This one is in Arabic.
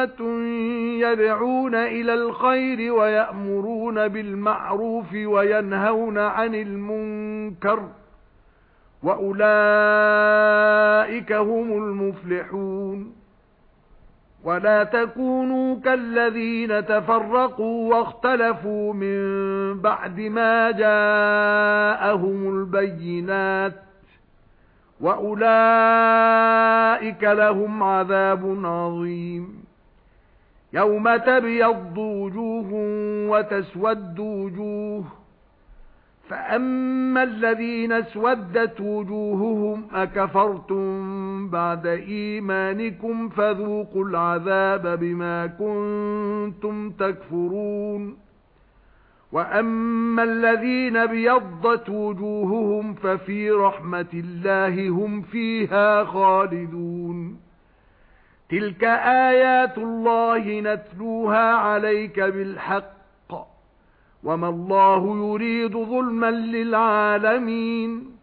أُمَّةٌ يَدْعُونَ إِلَى الْخَيْرِ وَيَأْمُرُونَ بِالْمَعْرُوفِ وَيَنْهَوْنَ عَنِ الْمُنكَرِ وَأُولَئِكَ هُمُ الْمُفْلِحُونَ وَلَا تَكُونُوا كَالَّذِينَ تَفَرَّقُوا وَاخْتَلَفُوا مِن بَعْدِ مَا جَاءَهُمُ الْبَيِّنَاتُ وَأُولَئِكَ لَهُمْ عَذَابٌ عَظِيمٌ يَوْمَ تَبْيَضُّ وُجُوهٌ وَتَسْوَدُّ وُجُوهٌ فَأَمَّا الَّذِينَ اسْوَدَّتْ وُجُوهُهُمْ أَكَفَرْتُمْ بَعْدَ إِيمَانِكُمْ فَذُوقُوا الْعَذَابَ بِمَا كُنتُمْ تَكْفُرُونَ وَأَمَّا الَّذِينَ ابْيَضَّتْ وُجُوهُهُمْ فَفِي رَحْمَةِ اللَّهِ هُمْ فِيهَا خَالِدُونَ تِلْكَ آيَاتُ اللَّهِ نَتْلُوهَا عَلَيْكَ بِالْحَقِّ وَمَا اللَّهُ يُرِيدُ ظُلْمًا لِلْعَالَمِينَ